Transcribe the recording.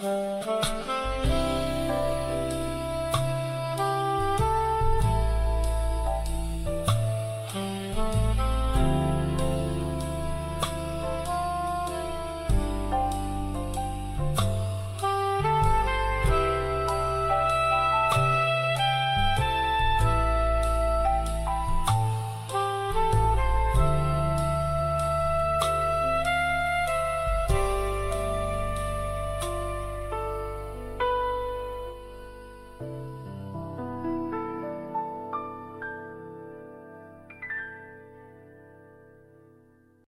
Música